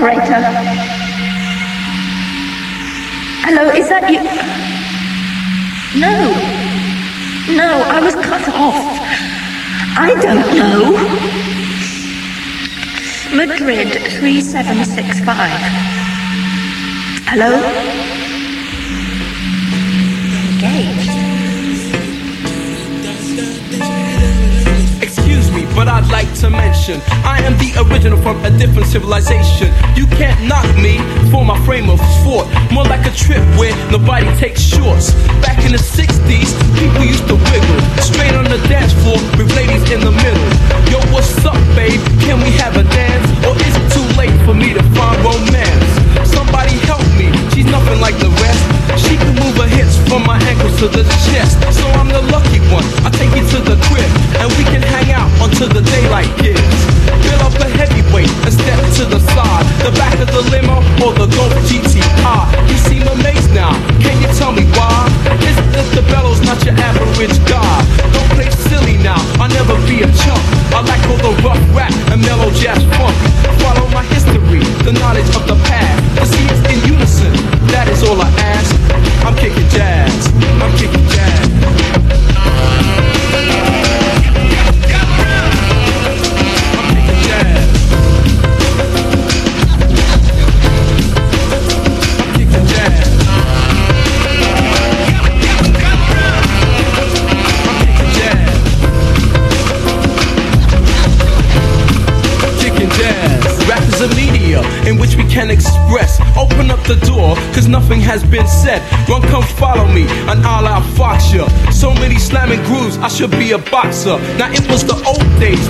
Operator. Hello, is that you? No. No, I was cut off. I don't know. Madrid 3765. Hello? Engaged. But I'd like to mention I am the original from a different civilization. You can't knock me for my frame of thought. More like a trip where nobody takes shorts. Back in the 60s, people used to wiggle straight on the dance floor with ladies in the middle. Yo, what's up, babe? Can we have a dance? Or is it too late for me to find romance? Somebody help me, she's nothing like the rest. She can move her hips from my ankles to the chest. So I'm the lucky one. I take you to the crib and we can hang out until the daylight gives. Fill up a heavyweight and step to the side. The back of the limo or the Golf GTR. You seem amazed now. Can you tell me why? Is that the bellows not your average guy? Don't play silly now. I'll never be a chump. I like all the rough rap and mellow jazz funk. Follow my history, should be a boxer. Now it was the old days,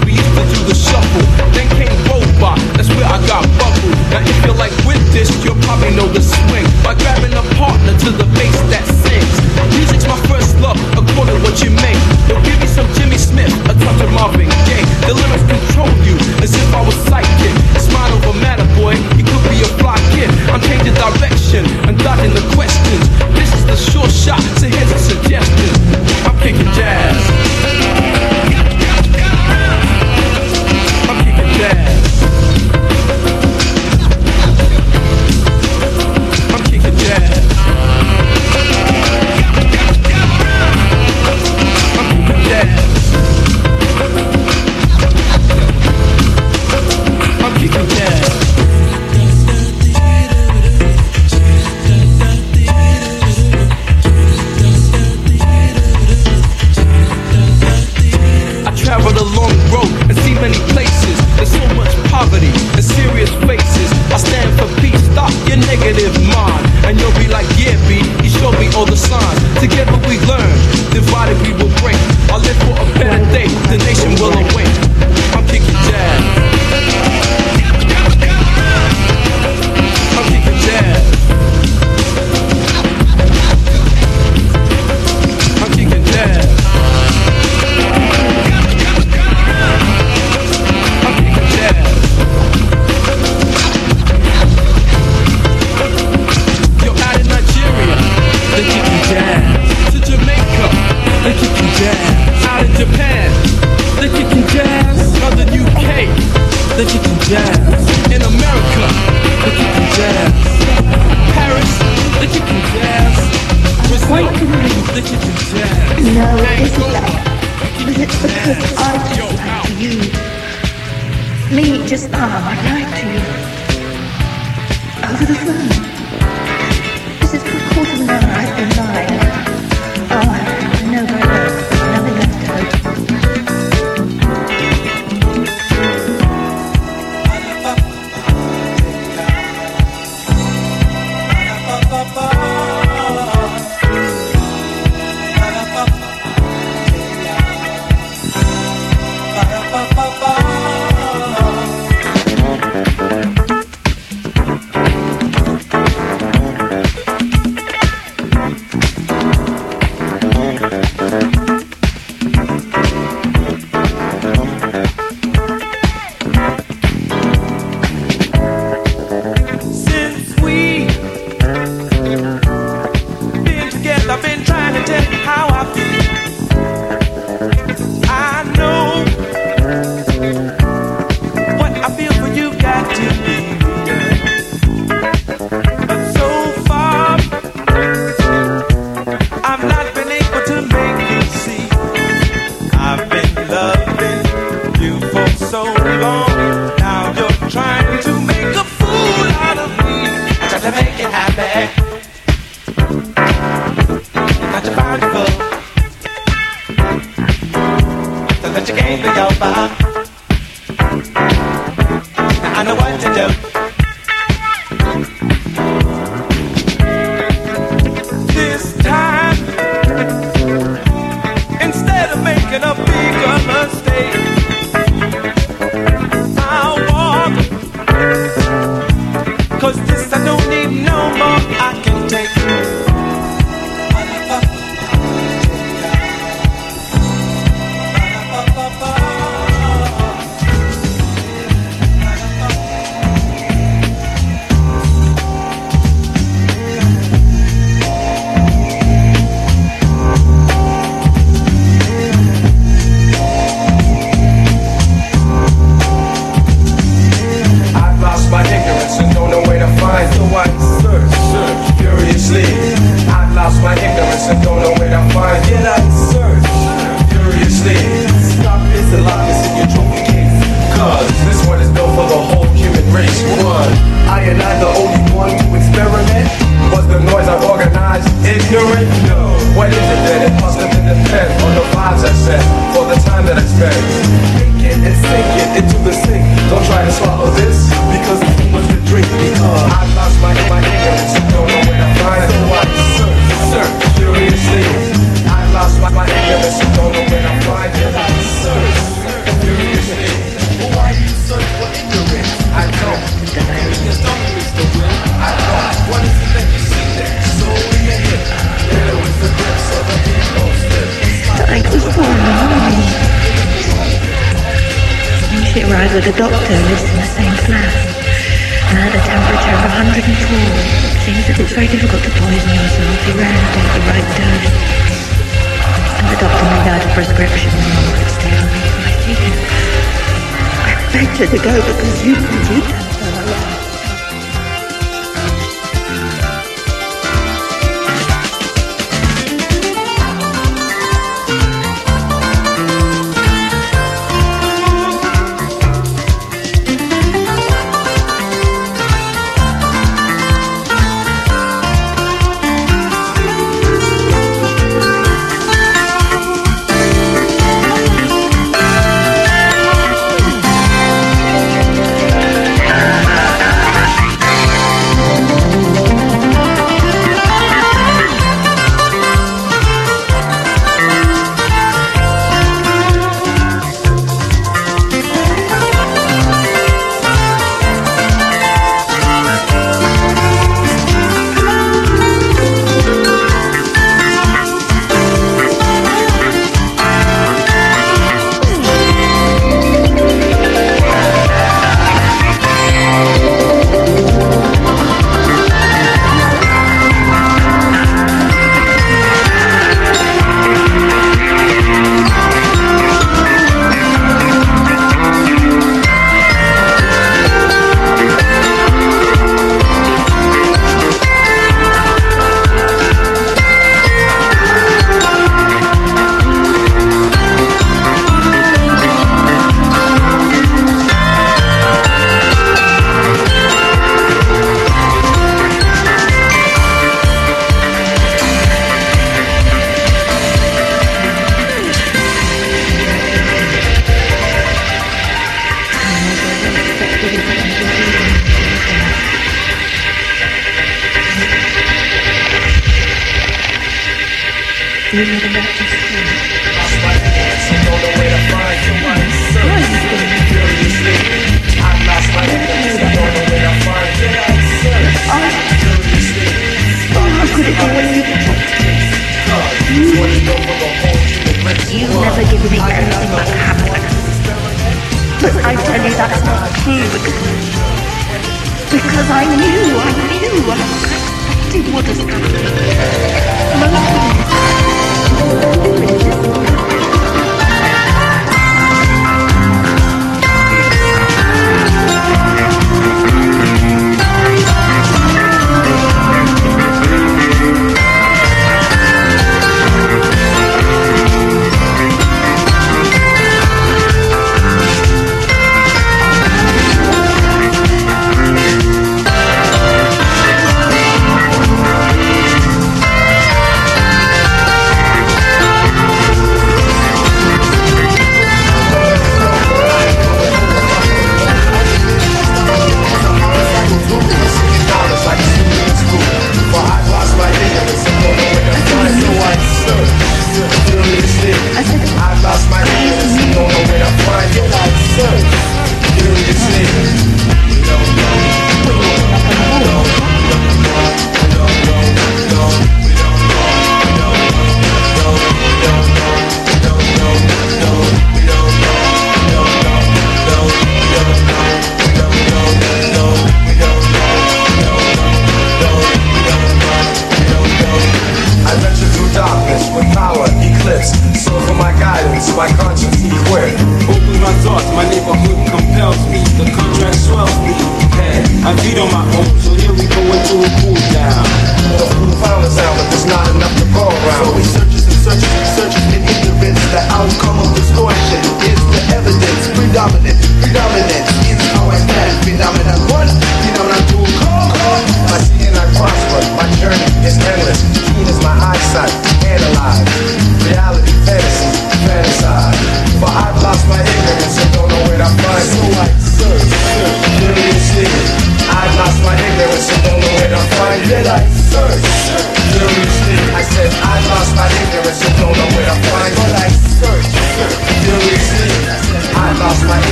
bigger ride with a doctor lives in the same flat and at a temperature of 104, it seems that it's very difficult to poison yourself. you're take the right dose. And the doctor made out a prescription and all my. I begged her to go because you did that.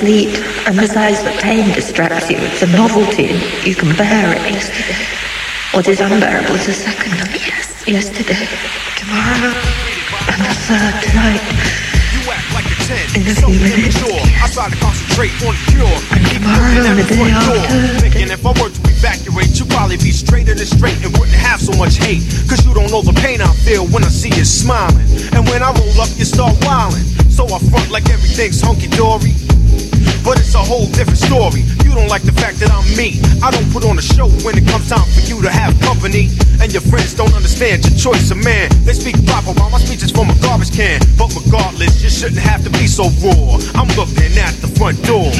Sleep, and besides the pain distracts you, it's a novelty and you can bear it. Yesterday. What is unbearable is the second night. Yes. Yesterday. Tomorrow. And the third tonight. You act like a 10. In a so few minutes, immature. I try to concentrate on the cure. And Keep tomorrow looking at the front door. Thinking if I were to evacuate, you'd probably be straighter than straight and wouldn't have so much hate. Cause you don't know the pain I feel when I see you smiling. And when I roll up, you start wilding. So I front like everything's hunky dory. But it's a whole different story. You don't like the fact that I'm me. I don't put on a show when it comes time for you to have company. And your friends don't understand your choice of man. They speak proper while my speech is from a garbage can. But regardless, you shouldn't have to be so raw. I'm looking at the front door.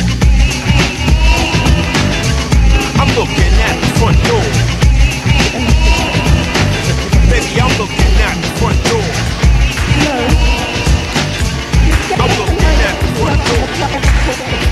I'm looking at the front door. Baby, I'm looking at the front door. I'm looking at the front door.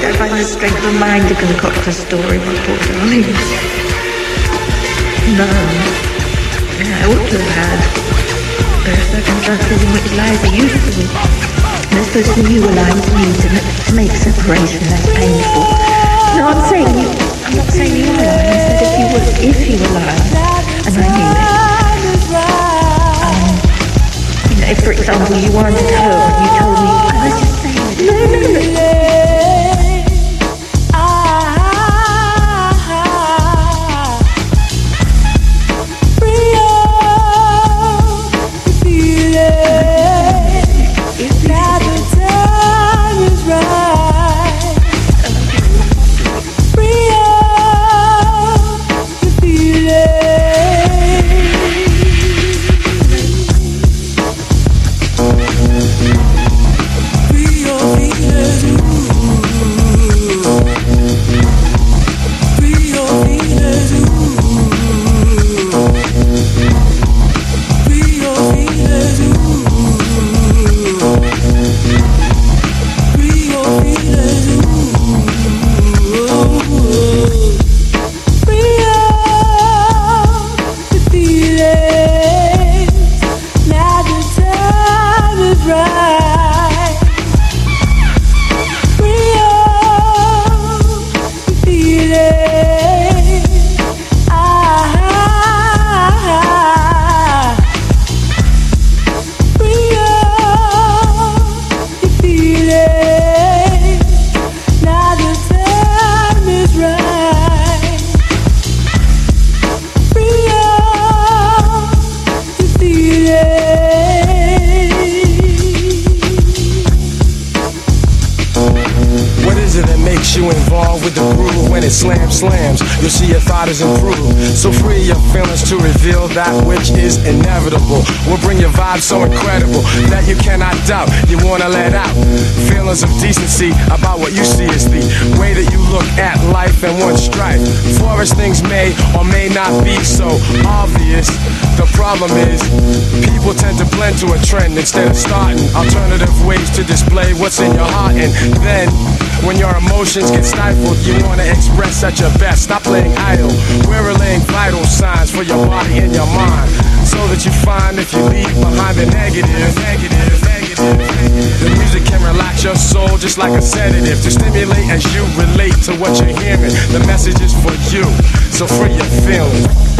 The strength of mind to concoct a story, my poor darling. No. I ought to have had. There are circumstances in which lies are useful. And I suppose for you, alliance me to, to make separation less painful. No, I'm saying you, I'm not saying you are lying. I said if you were, if you were lying, and I knew it. Um, you know, if for example you weren't at home and you told me, I was just saying, no, no, no. That which is inevitable. Will bring your vibe so incredible that you cannot doubt. You wanna let out feelings of decency about what you see is the way that you look at life and one strife. For as things may or may not be so obvious, the problem is people tend to blend to a trend instead of starting alternative ways to display what's in your heart. And then when your emotions get stifled, you wanna express at your best. Stop playing idle. We're relaying vital signs for your body and your mind. So that you find if you leave behind the negative, negative, negative, the music can relax your soul just like a sedative to stimulate as you relate to what you're hearing. The message is for you, so free your feelings.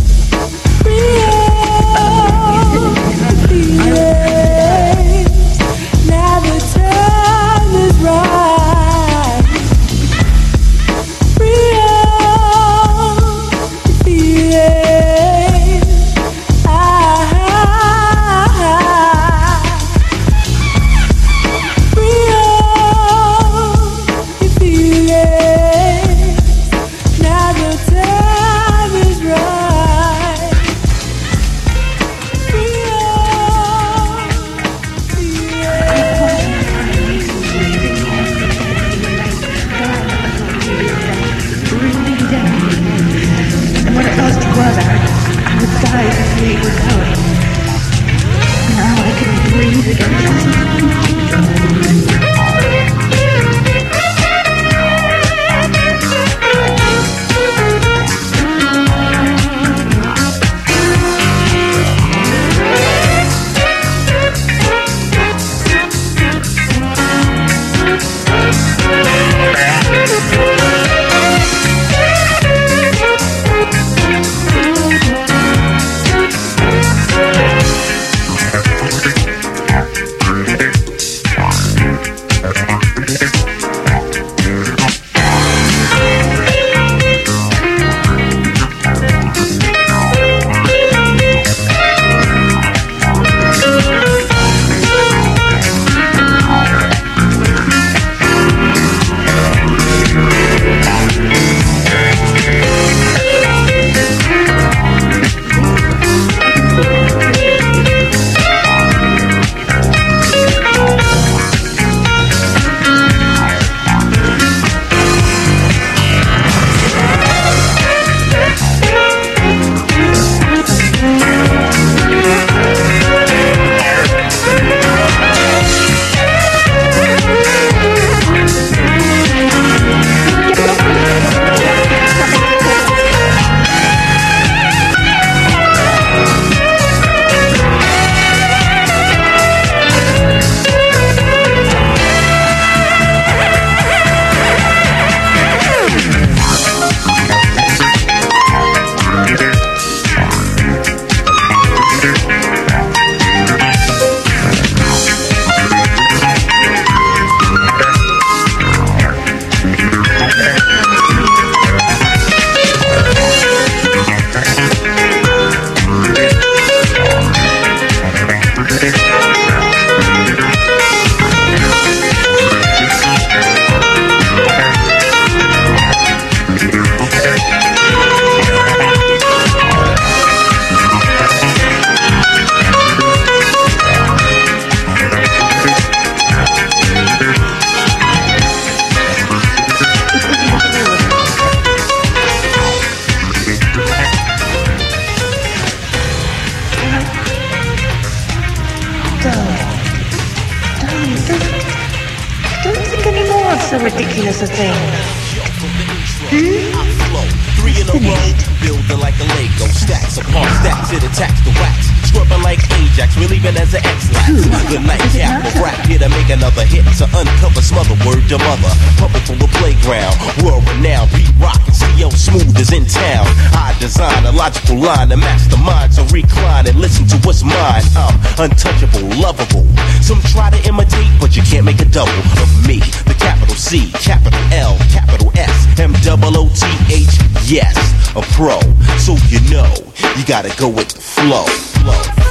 Smother, word to mother. Puppet from the playground, world renowned. Pete Rock and CL Smooth is in town. I design a logical line to match the mind. So recline and listen to what's mine. I'm untouchable, lovable. Some try to imitate, but you can't make a double of me. The capital C, capital L, capital S, M double O T H. Yes, a pro. So you know, you gotta go with the flow, flow,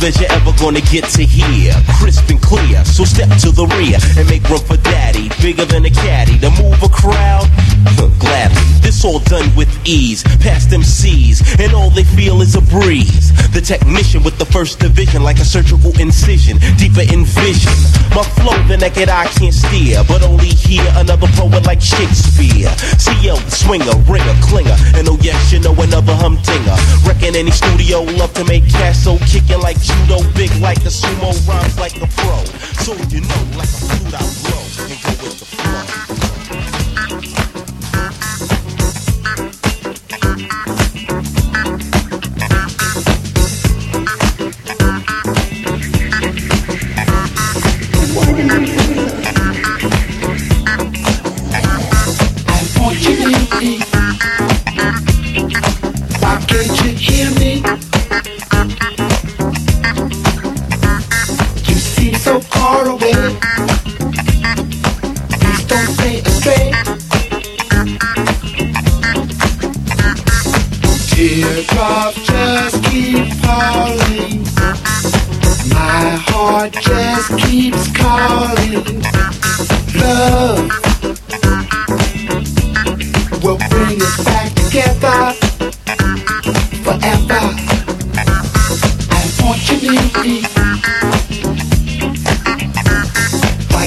As you're ever gonna get to hear. Crisp and clear, so step to the rear and make room for daddy. Bigger than a caddy to move a crowd. All done with ease. Past them C's, and all they feel is a breeze. The technician with the first division, like a surgical incision, deeper in vision. My flow, the naked eye can't steer, but only hear another poet like Shakespeare. CL, swinger, ringer, clinger, and oh yes, you know another humdinger. Reckon any studio love to make cash, so kicking like judo, big like a sumo, rhymes like a pro. So you know, like a flute I blow and go with the flow.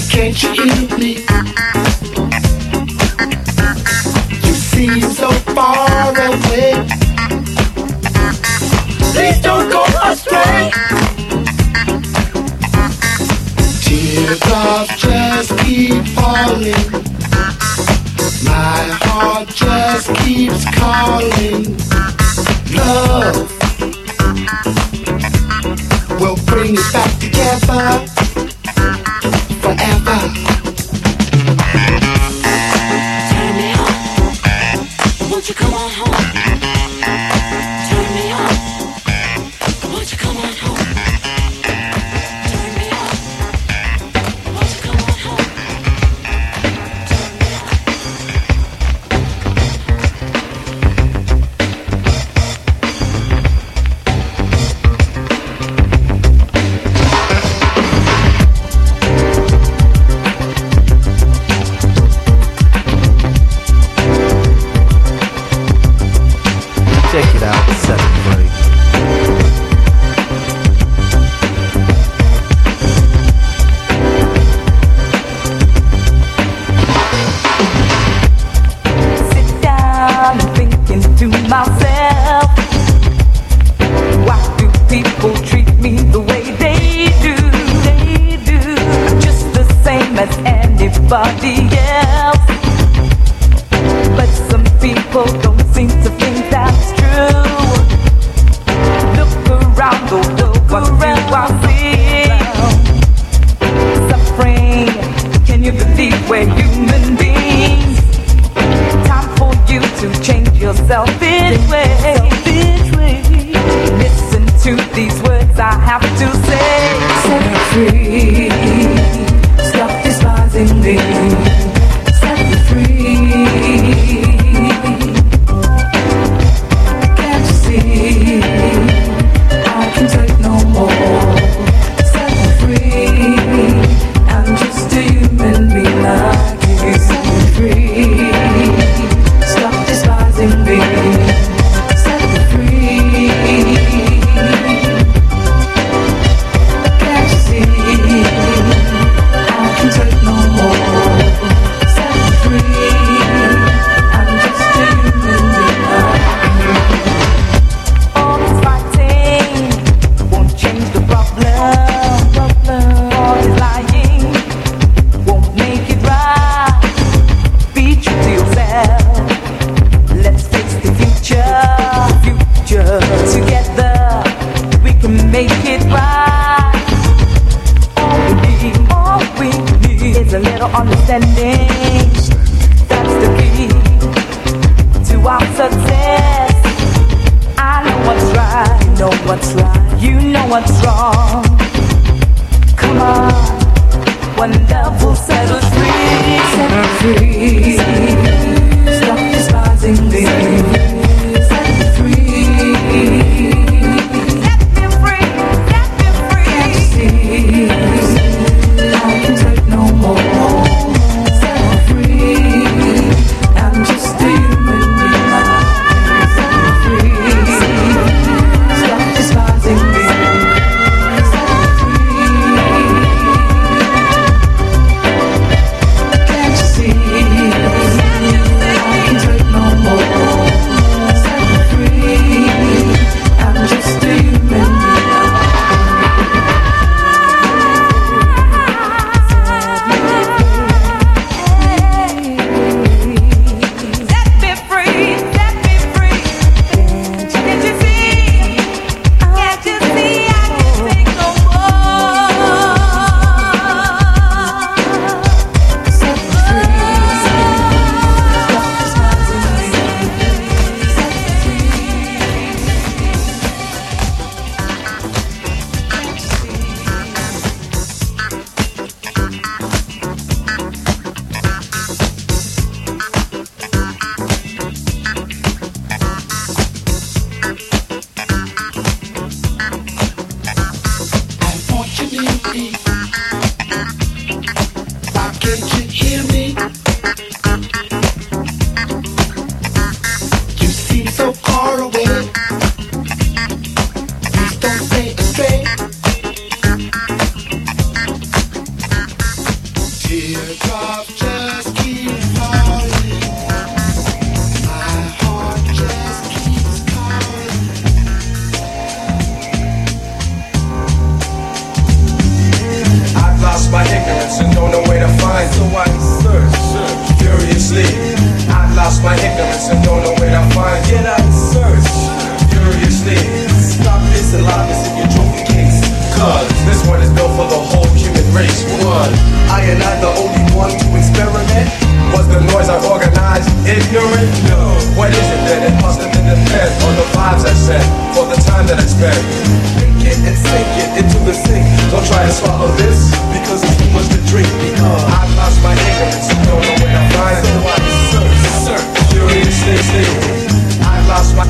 Can't you hear me? You seem so far away. Please don't go astray. Teardrops just keep falling. My heart just keeps calling. Love will bring us back together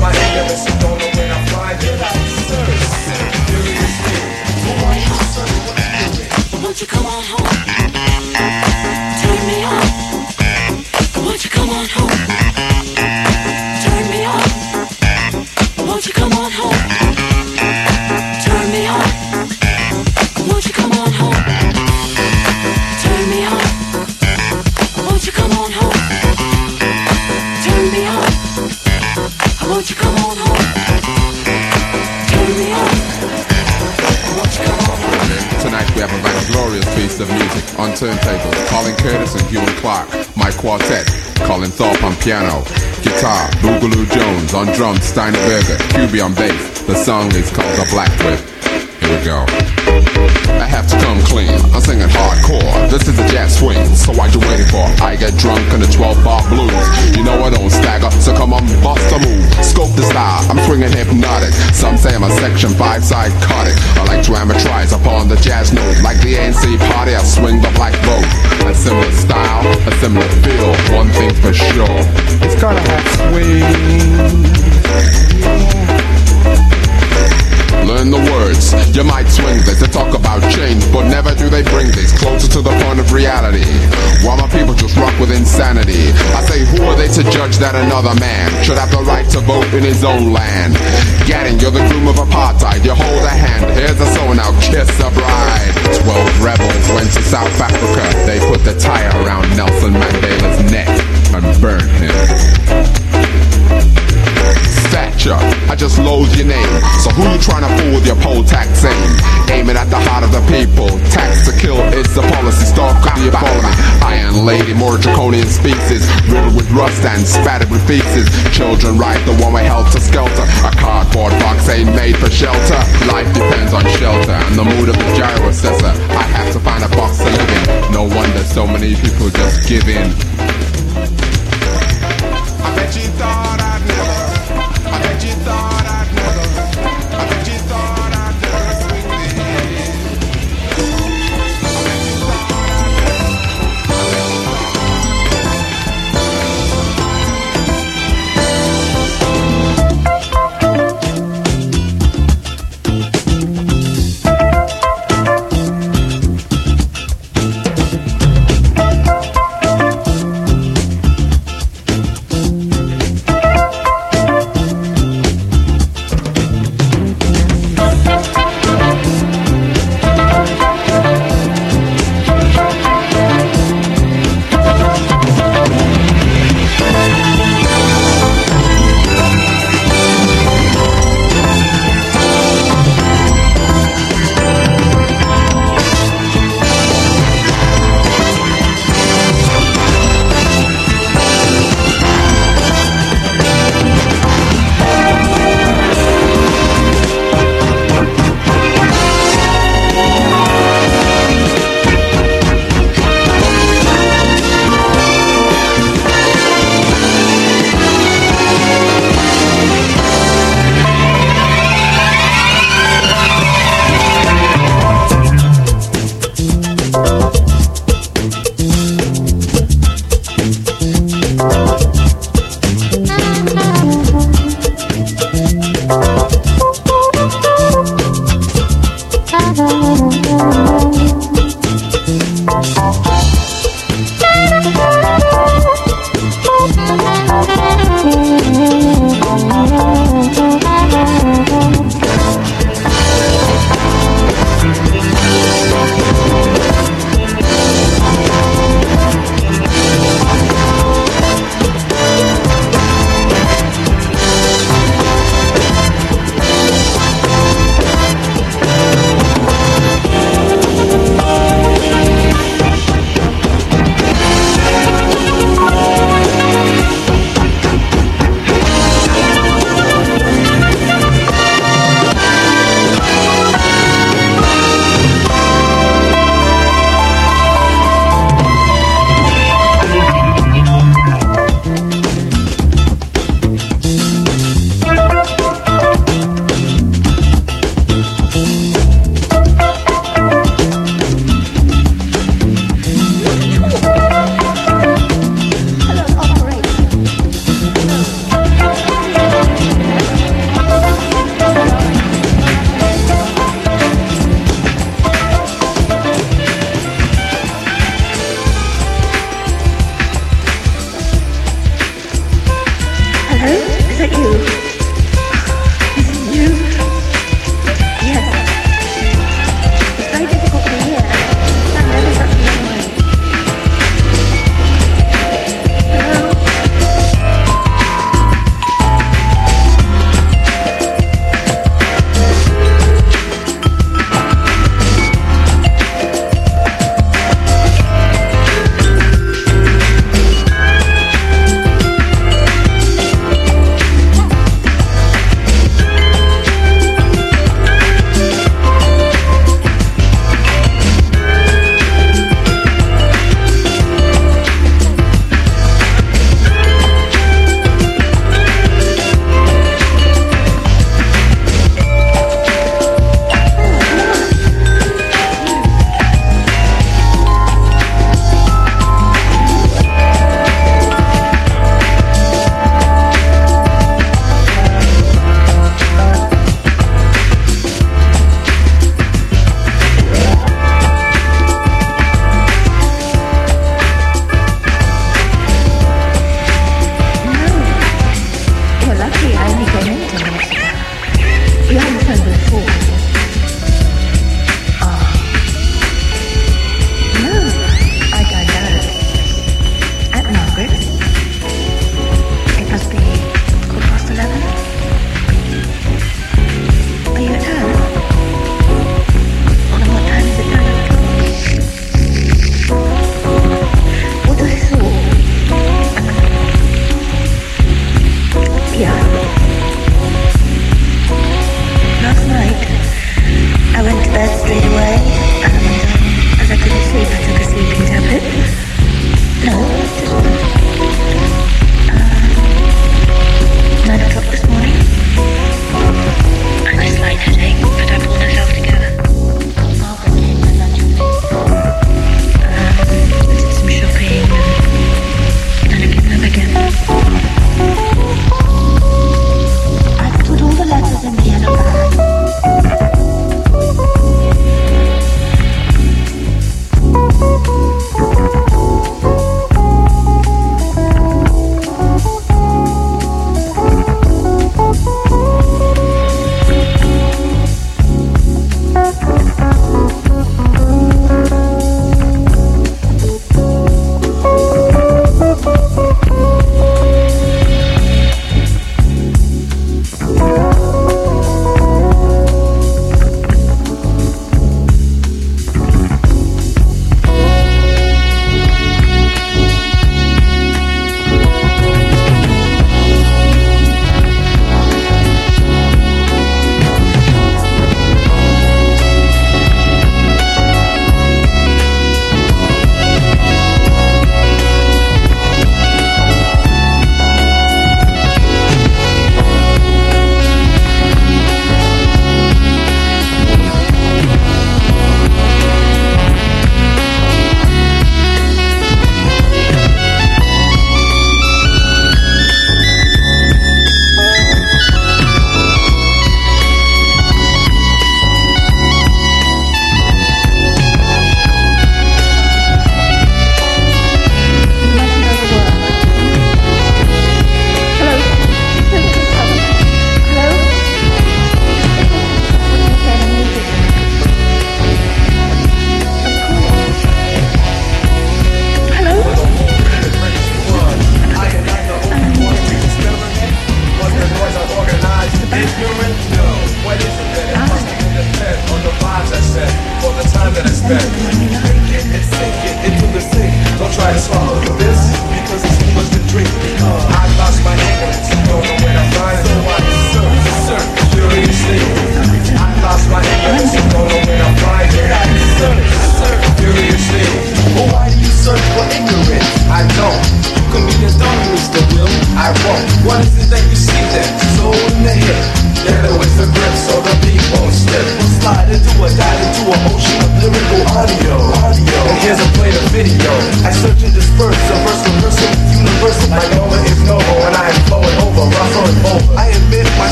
why, my why. on drums, Steinberger, QB on bass. The song is called The Black Whip. I have to come clean. I'm singing hardcore. This is a jazz swing, so what you waiting for? I get drunk in the 12 bar blues. You know I don't stagger, so come on, bust a move. Scope the style, I'm swinging hypnotic. Some say I'm a section 5 psychotic. I like to amateurize upon the jazz note. Like the ANC party, I swing the black boat. A similar style, a similar feel. One thing for sure, it's gonna have swing. learn the words. You might swing this to talk about change, but never do they bring this closer to the point of reality. Why my people just rock with insanity? I say, who are they to judge that another man should have the right to vote in his own land? Gatting, you're the groom of apartheid. You hold a hand, here's a soul, now kiss a bride. Twelve rebels went to South Africa. They put the tire around Nelson Mandela's neck and burned him picture. I just loathe your name. So who you trying to fool with your poll tax aim? Aiming at the heart of the people. Tax to kill is the policy. Stop copy abolish. Iron Lady, more draconian species. Riddled with rust and spattered with feces. Children ride the one way helter skelter. A cardboard box ain't made for shelter. Life depends on shelter and the mood of the giro assessor. I have to find a box to live in. No wonder so many people just give in.